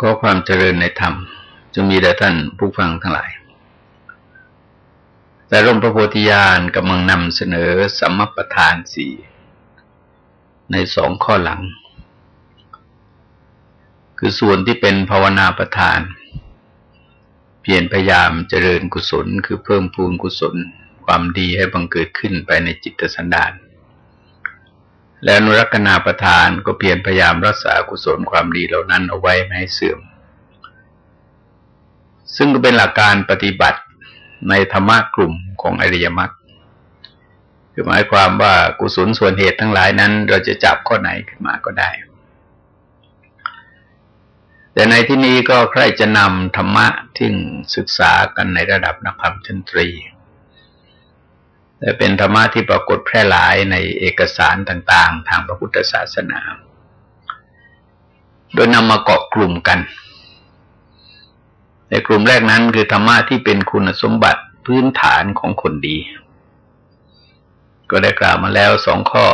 ก็ความเจริญในธรรมจะมีแด่ท่านผู้ฟังทั้งหลาย แต่ร่มพระโพธิญาณกำลังนำเสนอสัมมปทานสี่ในสองข้อหลัง คือส่วนที่เป็นภาวนาประทาน เปลี่ยนพยายามเจริญกุศล คือเพิ่มพูนกุศล ความดีให้บังเกิดขึ้นไปในจิตสันดาน และนุรักษนาประทานก็เพียรพยายามรักษากุศลความดีเหล่านั้นเอาไว้ไม่ให้เสื่อม ซึ่งก็เป็นหลักการปฏิบัติในธรรมะกลุ่มของอริยมรรคคือหมายความว่ากุศลส่วนเหตุทั้งหลายนั้น เราจะจับข้อไหนขึ้นมาก็ได้ แต่ในที่นี้ก็ใครจะนำธรรมะที่ศึกษากันในระดับนักธรรมชั้นตรี เป็นธรรมะที่ปรากฏแพร่หลายในเอกสารต่าง ๆ ทางพระพุทธศาสนา โดยนำมาเกาะกลุ่มกัน ในกลุ่มแรกนั้นคือธรรมะที่เป็นคุณสมบัติพื้นฐานของคนดี ก็ได้กล่าวมาแล้วสองข้อ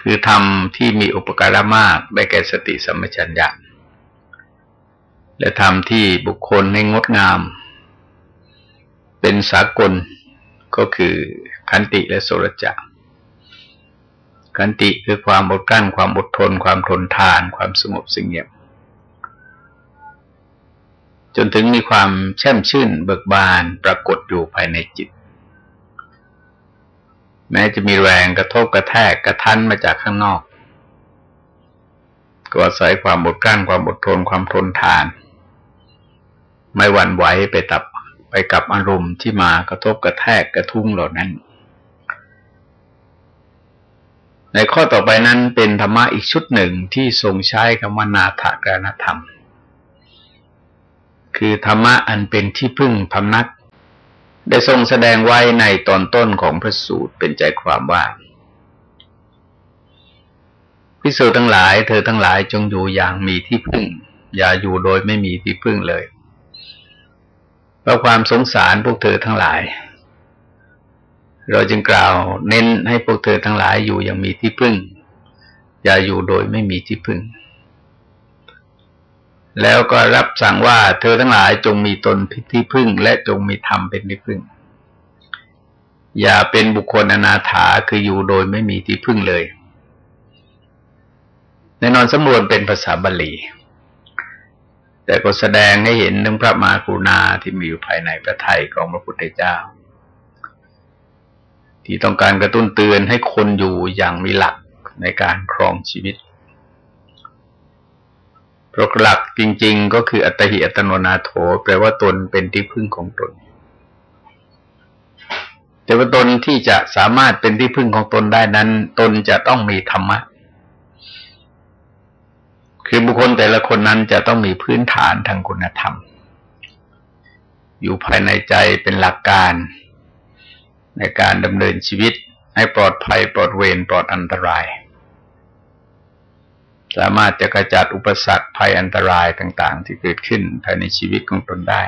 คือธรรมที่มีอุปการะมากได้แก่สติสัมปชัญญะและธรรมที่บุคคลให้งดงาม เป็นสากลก็คือขันติและโสรจะขันติคือความอดกลั้นความอดทน ความทนทาน ความสงบสงเงียบ จนถึงมีความแช่มชื่นเบิกบานปรากฏอยู่ภายในจิต แม้จะมีแรงกระทบกระแทกกระทันมาจากข้างนอกก็อาศัยความอดกลั้นความอดทนความทนทาน ไม่หวั่นไหวไปตับ ไปกับอารมณ์ที่มากระทบกระแทกกระทุ้งเหล่านั้น ในข้อต่อไปนั้นเป็นธรรมะอีกชุดหนึ่งที่ทรงใช้คำว่านาถกรณธรรม คือธรรมะอันเป็นที่พึ่งพำนัก ได้ทรงแสดงไว้ในตอนต้นของพระสูตรเป็นใจความว่าพิสูจทั้งหลาย เธอทั้งหลายจงอยู่อย่างมีที่พึ่ง อย่าอยู่โดยไม่มีที่พึ่งเลย เพราะความสงสารพวกเธอทั้งหลาย เราจึงกล่าวเน้นให้พวกเธอทั้งหลายอยู่อย่างมีที่พึ่ง อย่าอยู่โดยไม่มีที่พึ่ง แล้วก็รับสั่งว่าเธอทั้งหลายจงมีตนที่พึ่ง และจงมีธรรมเป็นที่พึ่ง อย่าเป็นบุคคลอนาถาคืออยู่โดยไม่มีที่พึ่งเลยแน่นอนสำนวนเป็นภาษาบาลี แต่ก็แสดงให้เห็นถึงพระมหากรุณาที่มีอยู่ภายในพระไทยของพระพุทธเจ้า ที่ต้องการกระตุ้นเตือนให้คนอยู่อย่างมีหลักในการครองชีวิตเพราะหลักจริง ๆ ก็คืออัตหิอัตโนนาโถ แปลว่าตนเป็นที่พึ่งของตน แต่ว่าตนที่จะสามารถเป็นที่พึ่งของตนได้นั้น ตนจะต้องมีธรรมะ คือบุคคลแต่ละคนนั้นจะต้องมีพื้นฐานทางคุณธรรม อยู่ภายในใจเป็นหลักการ ในการดำเนินชีวิตให้ปลอดภัยปลอดเวรปลอดอันตราย สามารถจะกระจัดอุปสรรคภัยอันตรายต่างๆ ที่เกิดขึ้นภายในชีวิตของตนได้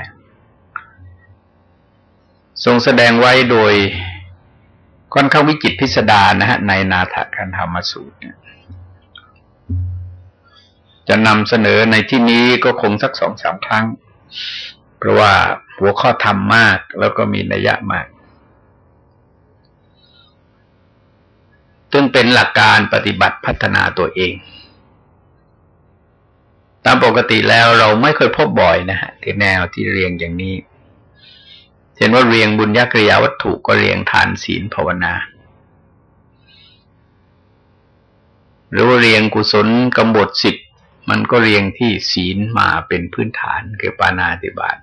ทรงแสดงไว้โดยค่อนข้างวิจิตพิสดารนะฮะในนาถการธรรมสูตรเนี่ย จะนำเสนอในที่นี้ก็คงสักสองสามครั้ง เพราะว่าหัวข้อธรรมมากแล้วก็มีนัยยะมาก ซึ่งเป็นหลักการปฏิบัติพัฒนาตัวเอง ตามปกติแล้วเราไม่เคยพบบ่อยนะฮะที่แนวที่เรียงอย่างนี้เช่นว่าเรียงบุญญากริยาวัตถุก็เรียงทานศีลภาวนา หรือว่าเรียงกุศลกำบทสิบ มันก็เรียงที่ศีลมาเป็นพื้นฐานคือปานาติบาต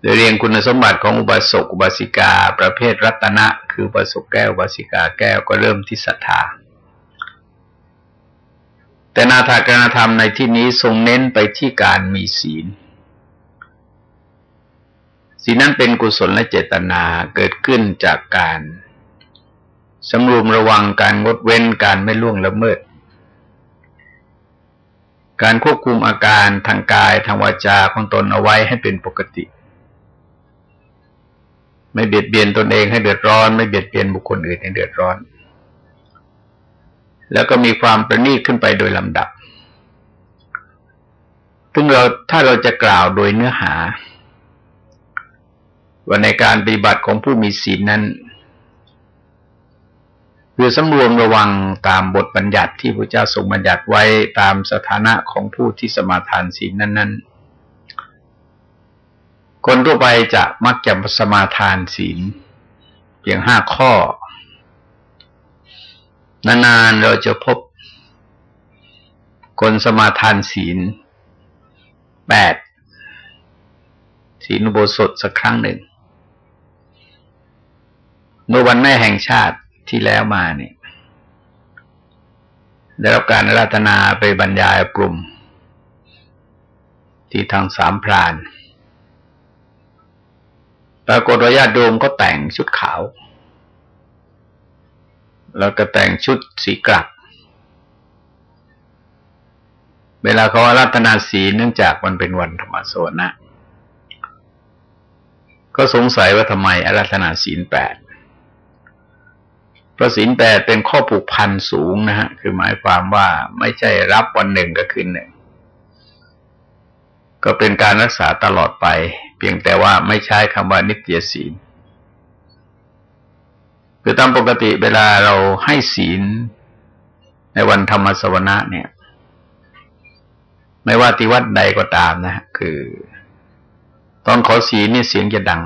โดยเรียงคุณสมบัติของอุบาสกอุบาสิกา ประเภทรัตนะ คืออุบาสกแก้วอุบาสิกาแก้วก็เริ่มที่ศรัทธา แต่นาถาการธรรมในที่นี้ทรงเน้นไปที่การมีศีลศีลนั้นเป็นกุศลและเจตนาเกิดขึ้นจากการสำรวมระวังการงดเว้นการไม่ล่วงละเมิด การควบคุมอาการทางกายทางวาจาของตนเอาไว้ให้เป็นปกติ ไม่เบียดเบียนตนเองให้เดือดร้อน ไม่เบียดเบียนบุคคลอื่นให้เดือดร้อน แล้วก็มีความประณีตขึ้นไปโดยลำดับ ซึ่งเราถ้าเราจะกล่าวโดยเนื้อหา ว่าในการปฏิบัติของผู้มีศีลนั้น คือสำรวมระวังตามบทบัญญัติที่พระเจ้าทรงบัญญัติไว้ตามสถานะของผู้ที่สมาทานศีลนั้น ๆ คนทั่วไปจะมักจะสมาทานศีลเพียงห้าข้อ นานๆเราจะพบ คนสมาทานศีลแปดศีลอุโบสถสักครั้งหนึ่งเมื่อวันแม่แห่งชาติ ที่แล้วมาเนี่ยได้รับการรัตนาไปบรรยายกลุ่ม ที่ทางสามพราน ปรากฏว่าญาติโยมก็แต่งชุดขาว แล้วก็แต่งชุดสีกลัก เวลาเขารัตนาสีเนื่องจากมันเป็นวันธรรมโสนะ ก็สงสัยว่าทำไมอารัตนาศีลแปด พระศีลแปดเป็นข้อผูกพันสูงนะฮะ คือหมายความว่าไม่ใช่รับวันหนึ่งก็คืนหนึ่ง ก็เป็นการรักษาตลอดไป เพียงแต่ว่าไม่ใช้คำว่านิตยศีล คือตามปกติเวลาเราให้ศีลในวันธรรมสวนะเนี่ย ไม่ว่าที่วัดใดก็ตามนะ คือ ตอนขอศีลนี่เสียงจะดัง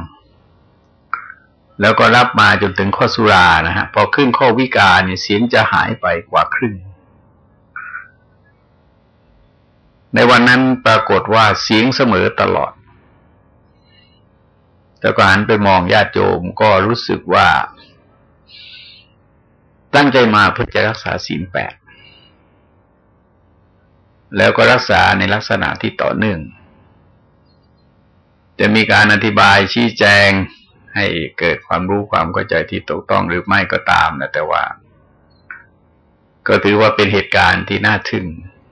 แล้วก็รับมาจนถึงข้อสุรานะฮะพอขึ้นข้อวิกาเนี่ยเสียงจะหายไปกว่าครึ่ง ในวันนั้นปรากฏว่าเสียงเสมอตลอดแต่ก็หันไปมองญาติโยมก็รู้สึกว่า ตั้งใจมาเพื่อจะรักษาศีลแปดแล้วก็รักษาในลักษณะที่ต่อเนื่อง จะมีการอธิบายชี้แจง ให้เกิดความรู้ความเข้าใจที่ถูกต้องหรือไม่ก็ตามนะแต่ว่า ก็ถือว่าเป็นเหตุการณ์ที่น่าทึ่ง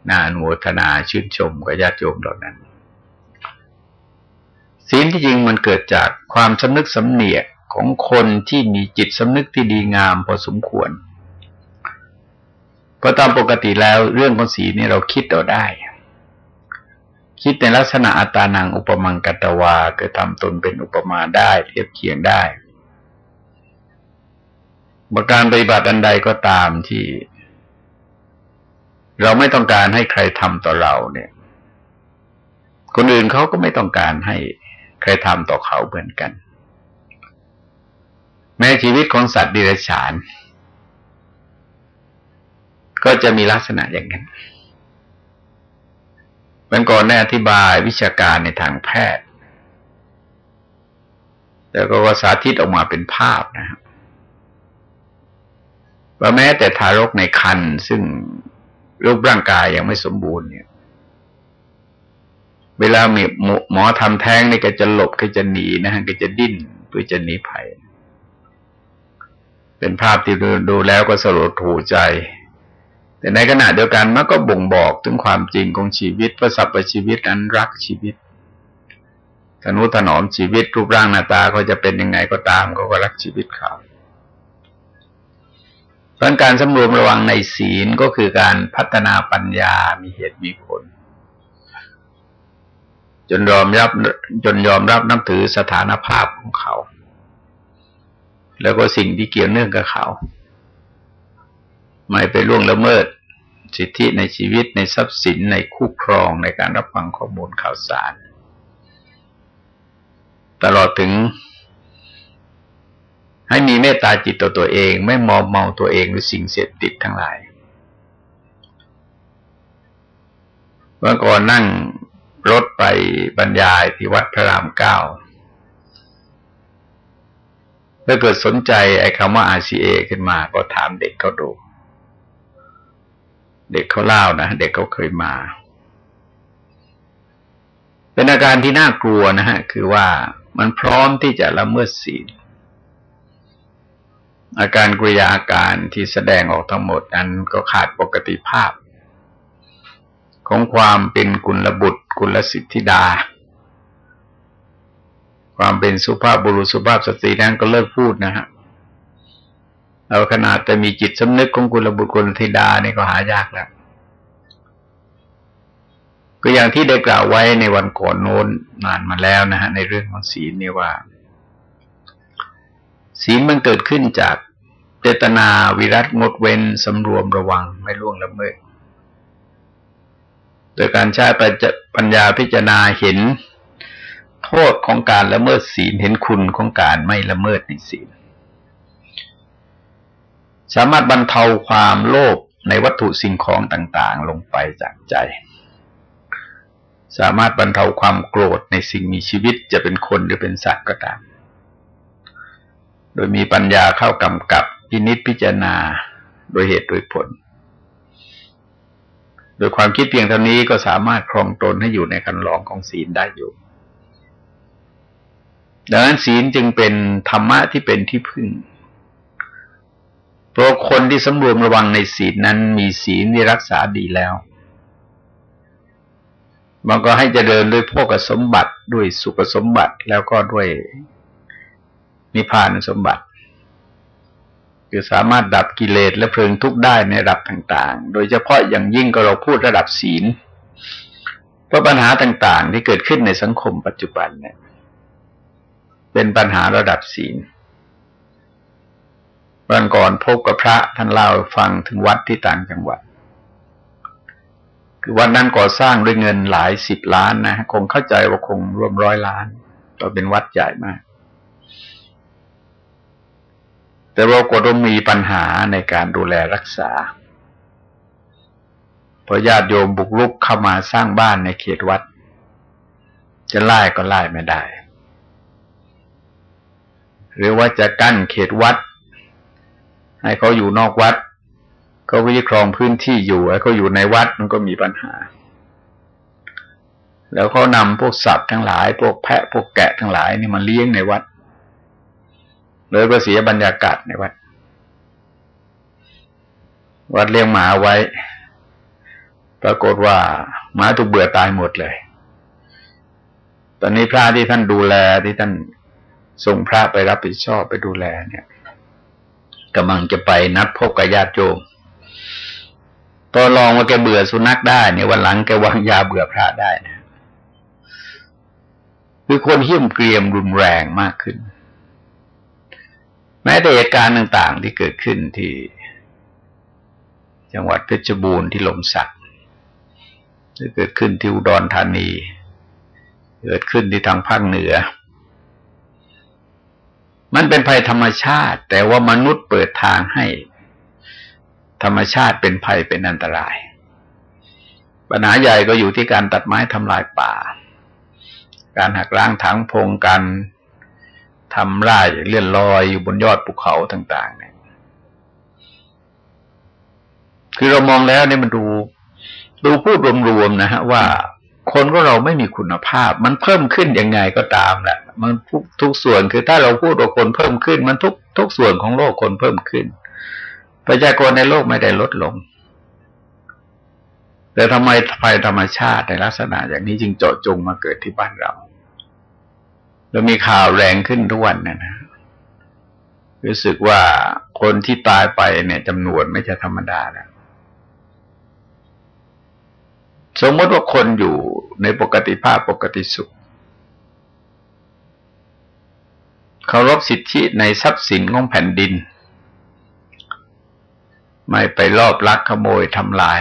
น่าอนุโมทนาชื่นชมกับญาติโยมเหล่านั้นศีลที่จริงมันเกิดจากความสำนึกสำเนียกของคนที่มีจิตสำนึกที่ดีงามพอสมควรเพราะตามปกติแล้วเรื่องของศีลนี่เราคิดเอาได้ คิดในลักษณะอัตานังอุปมังกัตวาเกิดทำตนเป็นอุปมาได้เทียบเคียงได้ประการปฏิบัติอันใดก็ตามที่ เราไม่ต้องการให้ใครทำต่อเราเนี่ย คนอื่นเขาก็ไม่ต้องการให้ใครทำต่อเขาเหมือนกัน แม้ชีวิตของสัตว์ดิเรกชันก็จะมีลักษณะอย่างนั้น มันก่อนได้อธิบายวิชาการในทางแพทย์แต่ก็สาธิตออกมาเป็นภาพนะครับว่าแม้แต่ทารกในครรภ์ซึ่งรูปร่างกายยังไม่สมบูรณ์เนี่ย เวลามีหมอทำแท้งนี่ก็จะหลบก็จะหนีนะฮะก็จะดิ้นเพื่อจะหนีภัย เป็นภาพที่ดูดูแล้วก็สลดหูใจ แต่ในขณะเดียวกันมันก็บ่งบอกถึงความจริงของชีวิตพระสัพพชีวิตนั้นรักชีวิตธนุถนอมชีวิตรูปร่างหน้าตาเขาจะเป็นยังไงก็ตามเขาก็รักชีวิตเขาเพราะการสำรวมระวังในศีลก็คือการพัฒนาปัญญามีเหตุมีผล จนยอมรับจนยอมรับนับถือสถานภาพของเขา แล้วก็สิ่งที่เกี่ยวเนื่องกับเขา ไม่ไปล่วงละเมิด สิทธิในชีวิตในทรัพย์สินในคู่ครองในการรับฟังข้อมูลข่าวสาร ตลอดถึง ให้มีเมตตาจิตต่อตัวเอง ไม่มอมเมาตัวเองหรือสิ่งเสพติดทั้งหลายเมื่อก่อนนั่งรถไปบรรยายที่วัดพระรามเก้าถ้าเกิดสนใจไอ้คำว่า RCA ขึ้นมาก็ถามเด็กเขาดู เด็กเขาเล่านะเด็กเขาเคยมา เป็นอาการที่น่ากลัวนะฮะ คือว่ามันพร้อมที่จะละเมิดศีลอาการกริยาอาการที่แสดงออกทั้งหมดนั้นก็ขาดปกติภาพ ของความเป็นกุลบุตร กุลสิทธิดา ความเป็นสุภาพบุรุษสุภาพสตรีนั้นก็เลิกพูดนะฮะ เราขนาดแต่มีจิตสำนึกของกุลบุตรกุลธิดานี่ก็หายากแล้วก็ก็อย่างที่ได้กล่าวไว้ในวันก่อนโน้นนานมาแล้วนะฮะ ในเรื่องของศีลเนี่ยว่า ศีลมันเกิดขึ้นจากเจตนาวิรัตงดเว้นสำรวมระวังไม่ล่วงละเมิดโดยการใช้ปัญญาพิจารณาเห็นโทษของการละเมิดศีลเห็นคุณของการไม่ละเมิดในศีล สามารถบรรเทาความโลภในวัตถุสิ่งของต่าง ๆ ลงไปจากใจ สามารถบรรเทาความโกรธในสิ่งมีชีวิตจะเป็นคนหรือเป็นสัตว์ก็ตาม โดยมีปัญญาเข้ากำกับพินิจพิจารณาโดยเหตุโดยผล โดยความคิดเพียงเท่านี้ก็สามารถครองตนให้อยู่ในคันลองของศีลได้อยู่ ดังนั้นศีลจึงเป็นธรรมะที่เป็นที่พึ่ง ราะคนที่สำรวมระวังในศีลนั้นมีศีลที่รักษาดีแล้ว มันก็ให้เจริญด้วยพวกสมบัติด้วยสุขสมบัติแล้วก็ด้วยนิพพานสมบัติ คือสามารถดับกิเลสและเพลิงทุกข์ได้ในระดับต่างๆ โดยเฉพาะอย่างยิ่งก็เราพูดระดับศีล เพราะปัญหาต่างๆ ที่เกิดขึ้นในสังคมปัจจุบันเนี่ย เป็นปัญหาระดับศีล วันก่อนพบกับพระท่านเล่าฟังถึงวัดที่ต่างจังหวัด คือวันนั้นก่อสร้างด้วยเงินหลายสิบล้านนะคงเข้าใจว่าคงร่วมร้อยล้านก็เป็นวัดใหญ่มาก แต่เราก็ต้องมีปัญหาในการดูแลรักษาพอญาติโยมบุกลุกเข้ามาสร้างบ้านในเขตวัด จะไล่ก็ไล่ไม่ได้ หรือว่าจะกั้นเขตวัด ให้เขาอยู่นอกวัดเขาก็ยึดครองพื้นที่อยู่ให้เขาอยู่ในวัดมันก็มีปัญหา แล้วเขานำพวกสัตว์ทั้งหลาย พวกแพะพวกแกะทั้งหลายนี่มาเลี้ยงในวัดเลยก็เสียบรรยากาศในวัด วัดเลี้ยงหมาไว้ ปรากฏว่าหมาถูกเบื่อตายหมดเลย ตอนนี้พระที่ท่านดูแลที่ท่านส่งพระไปรับผิดชอบไปดูแลเนี่ย กำลังจะไปนัดพบกับญาติโยมตอลองว่าแกเบื่อสุนัขได้เนี่ยวันหลังแกวางยาเบื่อพระได้นะคือคนเหี้ยมเกรียมรุนแรงมากขึ้น แม้แต่เหตุการณ์ต่าง ๆ ที่เกิดขึ้นที่ จังหวัดเพชรบูรณ์ที่ลมสักที่เกิดขึ้นที่อุดรธานี เกิดขึ้นที่ทางภาคเหนือ มันเป็นภัยธรรมชาติ แต่ว่ามนุษย์เปิดทางให้ ธรรมชาติเป็นภัยเป็นอันตราย ปัญหาใหญ่ก็อยู่ที่การตัดไม้ทำลายป่า การหักล้างถังพงการทำไร่เลื่อนลอยอยู่บนยอดภูเขาต่าง ๆ เนี่ย คือเรามองแล้วเนี่ยมันดู ดูพูดรวมๆนะฮะว่าคนก็เราไม่มีคุณภาพ มันเพิ่มขึ้นยังไงก็ตามแหละ มันทุกทุกส่วนคือถ้าเราพูดว่าคนเพิ่มขึ้น มันทุกทุกส่วนของโลกคนเพิ่มขึ้น ประชากรในโลกไม่ได้ลดลง แต่ทำไมภัยธรรมชาติในลักษณะ อย่างนี้จึงเจาะจงมาเกิดที่บ้านเราแล้วมีข่าวแรงขึ้นทุกวันนะนะรู้สึกว่าคนที่ตายไปเนี่ยจำนวนไม่จะธรรมดาแล้วสมมติว่าคนอยู่ในปกติภาพปกติสุข เคารพสิทธิในทรัพย์สินของแผ่นดิน ไม่ไปลอบลักขโมยทำลาย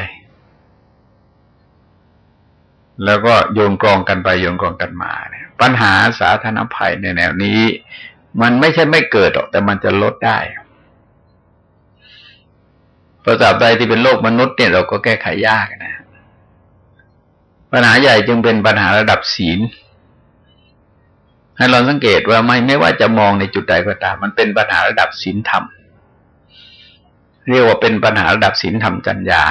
แล้วก็โยนกรองกันไปโยนกรองกันมาเนี่ยปัญหาสาธารณภัยในแนวนี้ มันไม่ใช่ไม่เกิดหรอก แต่มันจะลดได้ประสาทใดที่เป็นโลกมนุษย์เนี่ยเราก็แก้ไขยากนะ ปัญหาใหญ่จึงเป็นปัญหาระดับศีล ให้เราสังเกตว่าไม่ไม่ว่าจะมองในจุดใดก็ตามมันเป็นปัญหาระดับศีลธรรม เรียกว่าเป็นปัญหาระดับศีลธรรมจัญญา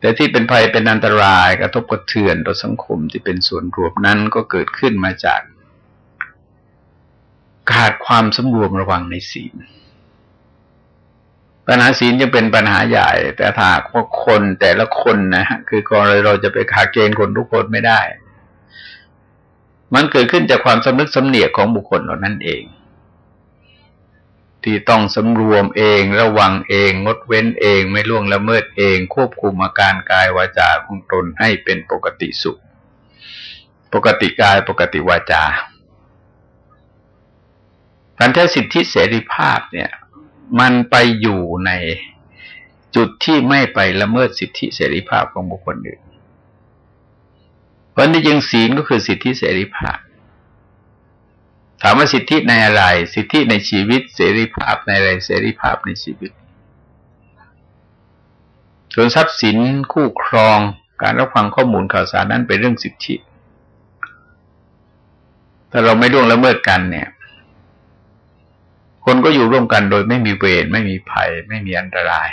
แต่ที่เป็นภัยเป็นอันตรายกระทบกระเทือนต่อสังคมที่เป็นส่วนรวมนั้นก็เกิดขึ้นมาจากขาดความสมรวมระวังในศีล ปัญหาศีลจะเป็นปัญหาใหญ่ แต่ถ้าว่าคนแต่ละคนนะฮะคือก่อนเราจะไปขาเกณฑ์คนทุกคนไม่ได้ มันเกิดขึ้นจากความสำนึกสำเนียกของบุคคลเหล่านั้นเอง ที่ต้องสำรวมเองระวังเอง งดเว้นเอง ไม่ล่วงละเมิดเอง ควบคุมอาการกายวาจาของตนให้เป็นปกติสุข ปกติกายปกติวาจาพันธสิทธิเสรีภาพเนี่ย มันไปอยู่ในจุดที่ไม่ไปละเมิดสิทธิเสรีภาพของบุคคลอื่น ราะนี่จึงศีลก็คือสิทธิเสรีภาพ ถามว่าสิทธิในอะไร สิทธิในชีวิตเสรีภาพในอะไรเสรีภาพในชีวิตส่วนทรัพย์สินคู่ครองการรับฟังข้อมูลข่าวสารนั้นเป็นเรื่องสิทธิถ้าเราไม่ล่วงละเมิดกันเนี่ย คนก็อยู่ร่วมกันโดยไม่มีเวรไม่มีภัย ไม่มีอันตราย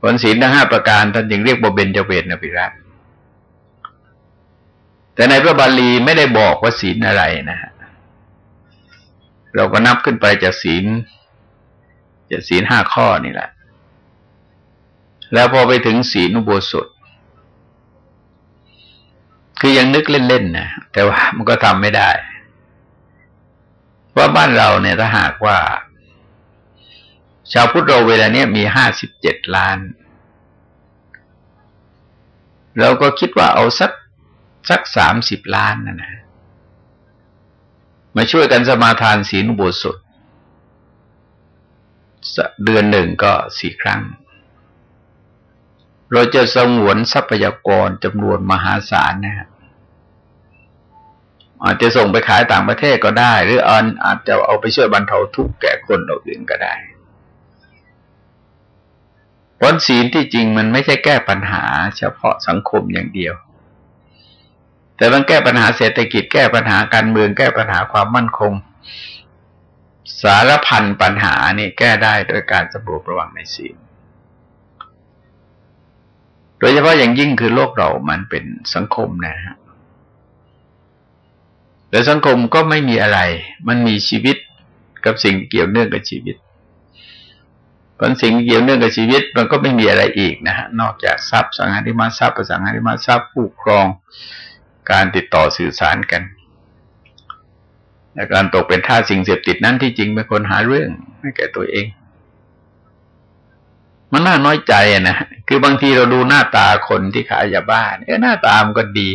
ผลศีลทั้งห้าประการท่านจึงเรียกว่าเบญจเวรนภิรัต แต่ในพระบาลีไม่ได้บอกว่าศีลอะไรนะฮะเราก็นับขึ้นไปจากศีลจากศีลห้าข้อนี่แหละ แล้วพอไปถึงศีลอุโบสถ คือยังนึกเล่นๆนะแต่ว่ามันก็ทำไม่ได้ว่าบ้านเราเนี่ยถ้าหากว่า ชาวพุทธเราเวลาเนี้ยมีห้าสิบเจ็ดล้าน เราก็คิดว่าเอาสัก สักสามสิบล้านนะนะมาช่วยกันสมาทานศีลอุโบสถเดือนหนึ่งก็สี่ครั้ง เราจะสงวนทรัพยากรจำนวนมหาศาลนะครับอาจจะส่งไปขายต่างประเทศก็ได้ หรืออาอาจจะเอาไปช่วยบรรเทาทุกข์แก่คนอื่นก็ได้ผลศีลที่จริงมันไม่ใช่แก้ปัญหา เฉพาะสังคมอย่างเดียว แต่มันแก้ปัญหาเศรษฐกิจแก้ปัญหาการเมืองแก้ปัญหาความมั่นคง สารพันปัญหานี่แก้ได้โดยการสำรวจระวังในศีลโดยเฉพาะอย่างยิ่งคือโลกเรามันเป็นสังคมนะฮะแล้วสังคมก็ไม่มีอะไร มันมีชีวิตกับสิ่งเกี่ยวเนื่องกับชีวิตผลสิ่งเกี่ยวเนื่องกับชีวิตมันก็ไม่มีอะไรอีกนะฮะนอกจากทรัพย์สังหาริมทรัพย์ประสังหาริมทรัพย์ผู้ครอง การติดต่อสื่อสารกันและการตกเป็นท่าสิ่งเสพติดนั้นที่จริงเป็นคนหาเรื่องให้แก่ตัวเอง มันน่าน้อยใจนะคือบางทีเราดูหน้าตาคนที่ขายยาบ้าเนี่ยหน้าตามันก็ดี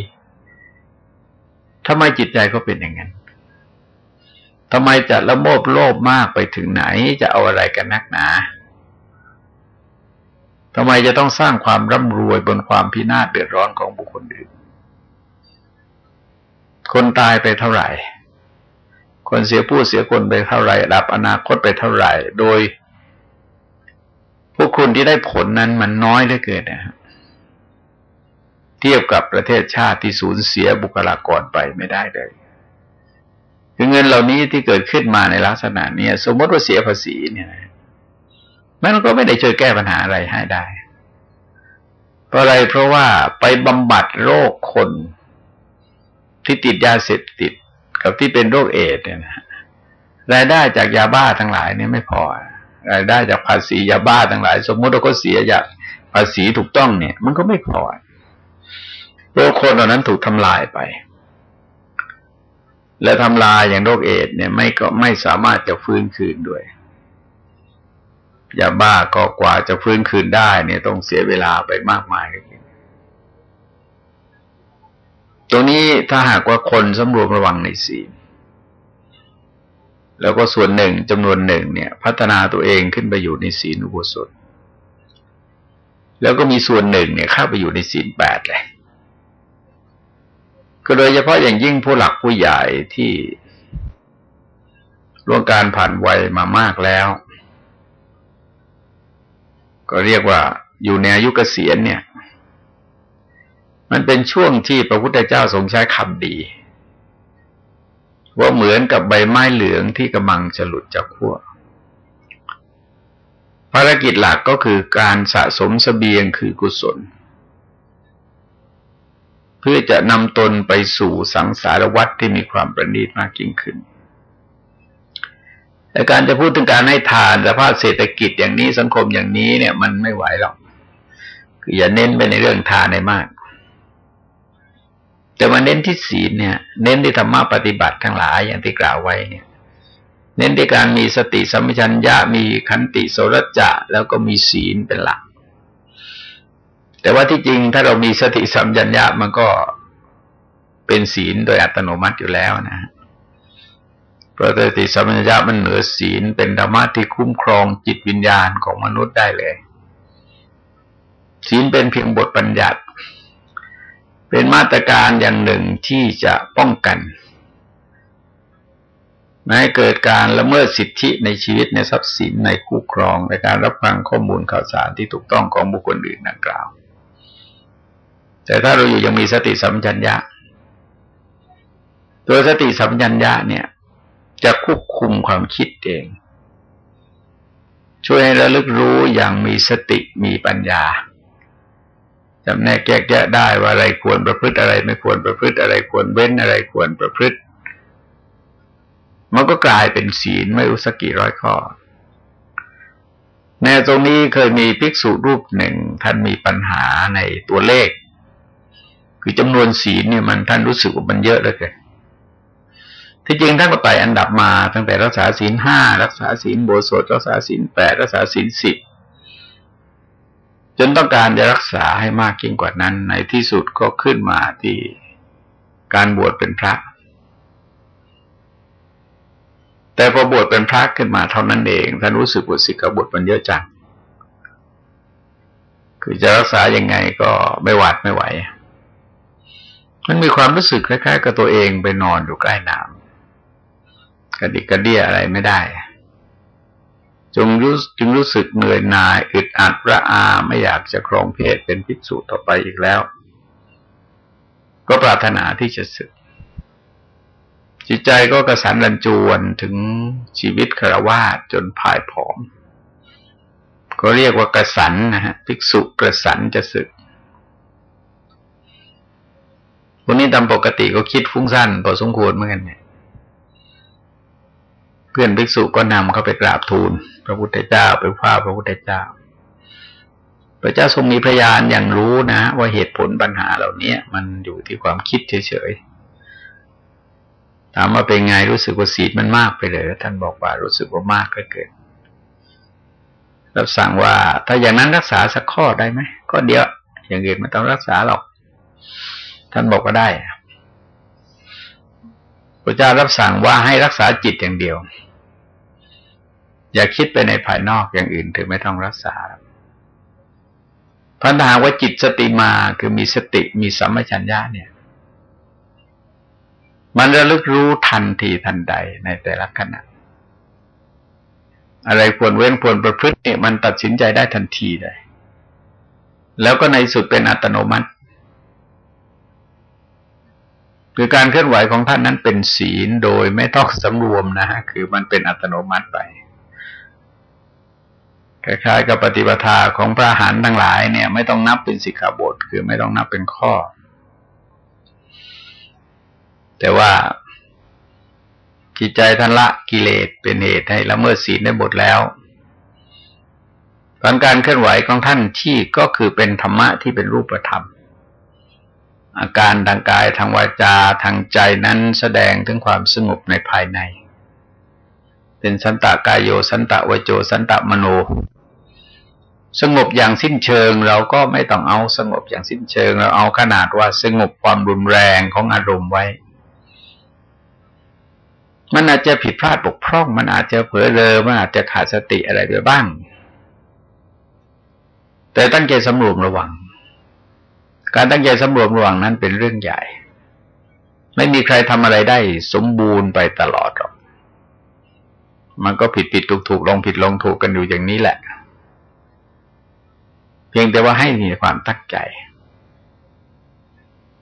ทำไมจิตใจเขาเป็นอย่างนั้นทำไมจะละโมบโลภมากไปถึงไหนจะเอาอะไรกันนักหนาทำไมจะต้องสร้างความร่ำรวยบนความพินาศเดือดร้อนของบุคคลอื่น คนตายไปเท่าไหร่ คนเสียผู้เสียคนไปเท่าไหร่ดับอนาคตไปเท่าไหร่ โดยพวกคุณที่ได้ผลนั้นมันน้อยเหลือเกินนะครับเทียบกับประเทศชาติที่สูญเสียบุคลากรไปไม่ได้เลยคือเงินเหล่านี้ที่เกิดขึ้นมาในลักษณะนี้สมมติว่าเสียภาษีเนี่ยมันก็ไม่ได้ช่วยแก้ปัญหาอะไรให้ได้ เพราะอะไรเพราะว่าไปบำบัดโรคคน ที่ติดยาเสพติดกับที่เป็นโรคเอดเนี่ยนะรายได้จากยาบ้าทั้งหลายเนี่ยไม่พอ รายได้จากภาษียาบ้าทั้งหลาย สมมติเราก็เสียจากภาษีถูกต้องเนี่ย มันก็ไม่พอโรคคนเหล่านั้นถูกทำลายไป และทำลายอย่างโรคเอดเนี่ย ไม่ก็ไม่สามารถจะฟื้นคืนด้วยยาบ้าก็กว่าจะฟื้นคืนได้เนี่ยต้องเสียเวลาไปมากมาย ตรงนี้ถ้าหากว่าคนสำรวมระวังในศีลแล้วก็ส่วนหนึ่งจำนวนหนึ่งเนี่ย พัฒนาตัวเองขึ้นไปอยู่ในศีลอุโบสถ แล้วก็มีส่วนหนึ่งเนี่ยเข้าไปอยู่ในศีลแปดเลยก็โดยเฉพาะอย่างยิ่งผู้หลักผู้ใหญ่ที่ล่วงการผ่านวัยมามากแล้ว ก็เรียกว่าอยู่ในอายุเกษียณเนี่ย มันเป็นช่วงที่พระพุทธเจ้าทรงใช้คำดี ว่าเหมือนกับใบไม้เหลืองที่กำลังจะหลุดจากขั้วภารกิจหลักก็คือการสะสมสเสบียงคือกุศล เพื่อจะนำตนไปสู่สังสารวัฏที่มีความประณีตมากยิ่งขึ้นแต่การจะพูดถึงการให้ทานสภาพเศรษฐกิจอย่างนี้สังคมอย่างนี้เนี่ย มันไม่ไหวหรอกคืออย่าเน้นไปในเรื่องทานในมาก แต่มาเน้นที่ศีลเนี่ย เน้นที่ธรรมะปฏิบัติทั้งหลายอย่างที่กล่าวไว้เนี่ย เน้นในการมีสติสัมปชัญญะมีขันติโสรจะแล้วก็มีศีลเป็นหลัก แต่ว่าที่จริงถ้าเรามีสติสัมปชัญญะมันก็เป็นศีลโดยอัตโนมัติอยู่แล้วนะเพราะสติสัมปชัญญะมันเหนือศีลเป็นธรรมะที่คุ้มครองจิตวิญญาณของมนุษย์ได้เลย ศีลเป็นเพียงบทบัญญัติ เป็นมาตรการอย่างหนึ่งที่จะป้องกันไม่ให้เกิดการละเมิดสิทธิในชีวิตในทรัพย์สินในคู่ครองในการรับฟังข้อมูลข่าวสารที่ถูกต้องของบุคคลอื่นดังกล่าว แต่ถ้าเราอยู่ยังมีสติสัมปชัญญะตัวสติสัมปชัญญะเนี่ย จะควบคุมความคิดเอง ช่วยให้ระลึกรู้อย่างมีสติมีปัญญา จำแนกแยกแยะได้ว่าอะไรควรประพฤติอะไรไม่ควรประพฤติอะไรควรเว้นอะไรควรประพฤติ มันก็กลายเป็นศีลไม่รู้สักกี่ร้อยข้อในตรงนี้เคยมีภิกษุรูปหนึ่งท่านมีปัญหาในตัวเลข คือจำนวนศีลเนี่ยมันท่านรู้สึกว่ามันเยอะเลยเกินที่จริงท่านก็ไต่อันดับมาตั้งแต่รักษาศีลห้ารักษาศีลโบสถรักษาศีลแปดรักษาศีลสิบ จนต้องการจะรักษาให้มากยิ่งกว่านั้น ในที่สุดก็ขึ้นมาที่การบวชเป็นพระ แต่พอบวชเป็นพระขึ้นมาเท่านั้นเองท่านรู้สึกว่าสิกขาบทมันเยอะจังคือจะรักษายังไงก็ไม่หวาดไม่ไหว มันมีความรู้สึกคล้ายๆ กับตัวเองไปนอนอยู่ใกล้น้ำกระดิกกระเดี้ยอะไรไม่ได้ จงรู้จึงรู้สึกเหนื่อยหน่ายอึดอัดระอาไม่อยากจะครองเพศเป็นภิกษุต่อไปอีกแล้ว ก็ปรารถนาที่จะสึก จิตใจก็กระสันรันจวนถึงชีวิตคารวาสจนผายผอม ก็เรียกว่ากระสันนะฮะภิกษุกระสันจะสึกคนนี้ตามปกติก็คิดฟุ้งซ่านพอสมควรเหมือนกันเนี่ย เพื่อนภิกษุก็นำเขาไปกราบทูล พระพุทธเจ้าไปว่าพระพุทธเจ้า พระเจ้าทรงมีพยานอย่างรู้นะ ว่าเหตุผลปัญหาเหล่านี้มันอยู่ที่ความคิดเฉยๆถามว่าเป็นไงรู้สึกว่าศีลมันมากไปเลยท่านบอกว่ารู้สึกว่ามากก็เกินรับสั่งว่าถ้าอย่างนั้นรักษาสักข้อได้ไหมก็เดียวอย่างอื่นไม่ต้องรักษาหรอก ท่านบอกว่าได้ พระเจ้ารับสั่งว่าให้รักษาจิตอย่างเดียว อย่าคิดไปในภายนอกอย่างอื่นถึงไม่ต้องรักษาพันธาว่าจิตสติมาคือมีสติมีสัมมชัญญะเนี่ย มันระลึกรู้ทันทีทันใดในแต่ละขณะ อะไรควรเว้นควรประพฤติเนี่ยมันตัดสินใจได้ทันทีเลย แล้วก็ในสุดเป็นอัตโนมัติ คือการเคลื่อนไหวของท่านนั้นเป็นศีลโดยไม่ต้องสำรวมนะฮะคือมันเป็นอัตโนมัติไปคล้ายๆกับปฏิปทาของพระหันทั้งหลายเนี่ย ไม่ต้องนับเป็นสิกขาบท คือไม่ต้องนับเป็นข้อ แต่ว่าจิตใจท่านละกิเลสเป็นเหตุให้ละเมิดศีลได้หมดแล้วการการเคลื่อนไหวของท่านที่ก็คือเป็นธรรมะที่เป็นรูปธรรม อาการทางกายทางวาจาทางใจนั้นแสดงถึงความสงบในภายใน เป็นสันตากายโยสันตะวโจสันตะมโน สงบอย่างสิ้นเชิงเราก็ไม่ต้องเอาสงบอย่างสิ้นเชิง เราเอาขนาดว่าสงบความรุนแรงของอารมณ์ไว้ มันอาจจะผิดพลาดบกพร่อง มันอาจจะเผลอเลอมันอาจจะขาดสติอะไรไปบ้าง แต่ตั้งใจสำรวมระวัง การตั้งใจสำรวมระวังนั้นเป็นเรื่องใหญ่ ไม่มีใครทำอะไรได้สมบูรณ์ไปตลอดหรอก มันก็ผิดผิดถูกถูกลงผิดลงถูกกันอยู่อย่างนี้แหละ เพียงแต่ว่าให้มีความตั้งใจ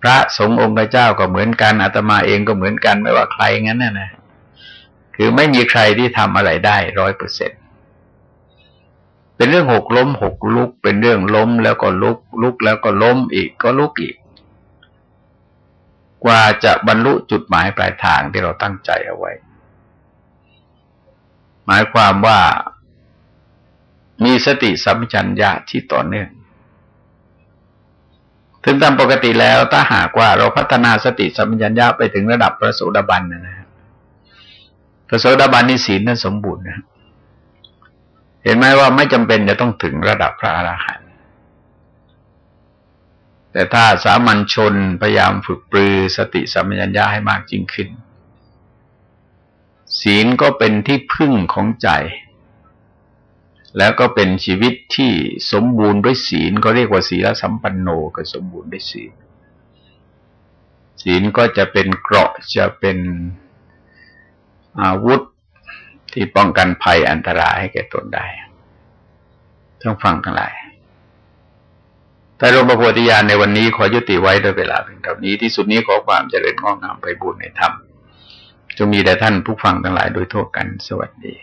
พระสงฆ์องค์เจ้าก็เหมือนกันอาตมาเองก็เหมือนกันไม่ว่าใครงั้นน่ะนะคือไม่มีใครที่ทำอะไรได้ร้อยเปอร์เซ็นต เป็นเรื่องหกล้มหกลุก เป็นเรื่องล้มแล้วก็ลุก ลุกแล้วก็ล้มอีกก็ลุกอีก กว่าจะบรรลุจุดหมายปลายทางที่เราตั้งใจเอาไว้ หมายความว่ามีสติสัมปชัญญะที่ต่อเนื่องถึงตามปกติแล้วถ้าหากว่าเราพัฒนาสติสัมปชัญญะไปถึงระดับพระโสดาบันนะฮะพระโสดาบันนิศีลนั้นสมบูรณ์นะ เห็นไหมว่าไม่จำเป็นจะต้องถึงระดับพระอรหันต์แต่ถ้าสามัญชนพยายามฝึกปรือสติสัมปชัญญะให้มากยิ่งขึ้น ศีลก็เป็นที่พึ่งของใจ แล้วก็เป็นชีวิตที่สมบูรณ์ด้วยศีลก็เรียกว่าศีลสัมปันโนก็สมบูรณ์ด้วยศีล ศีลก็จะเป็นเกราะจะเป็นอาวุธ ที่ป้องกันภัยอันตรายให้แก่ตนได้ต้องฟังทั้งหลายแต่หลวงพ่อโพธิญาณในวันนี้ขอยุติไว้ด้วยเวลาเพียงเท่านี้ที่สุดนี้ขอความเจริญงอกงามไปบุญในธรรมจงมีแด่ท่านผู้ฟังทั้งหลายโดยทั่วกันสวัสดี